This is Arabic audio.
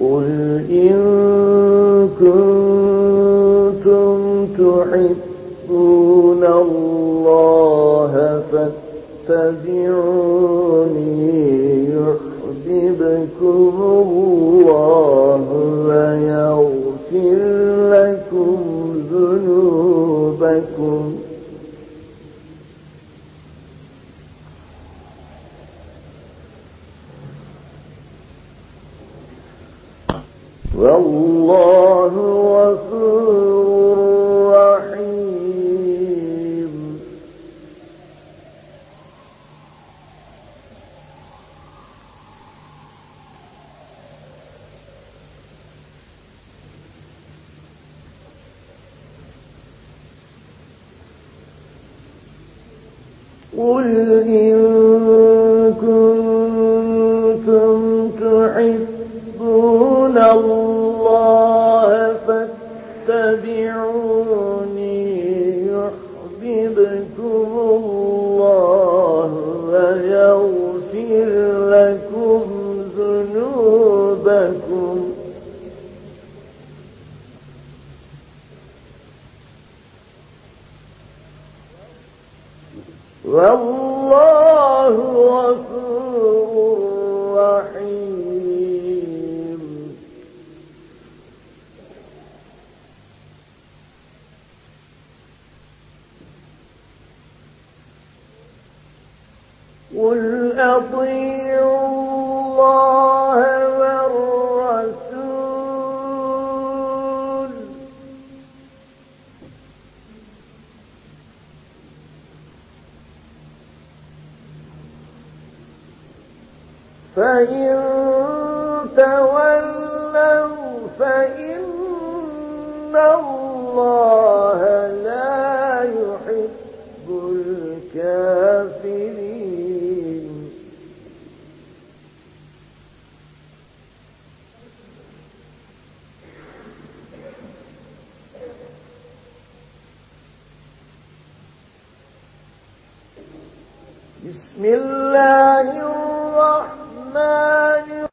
قل إن كنتم تحبون الله فاتبعوني يحببكم الله ويغفر لكم ذنوبكم والله غفور رحيم. قل إن فاتبعوني يحببكم الله ويغفر لكم ذنوبكم. والله غفور قل الله والرسول فإن تولوا بسم الله الرحمن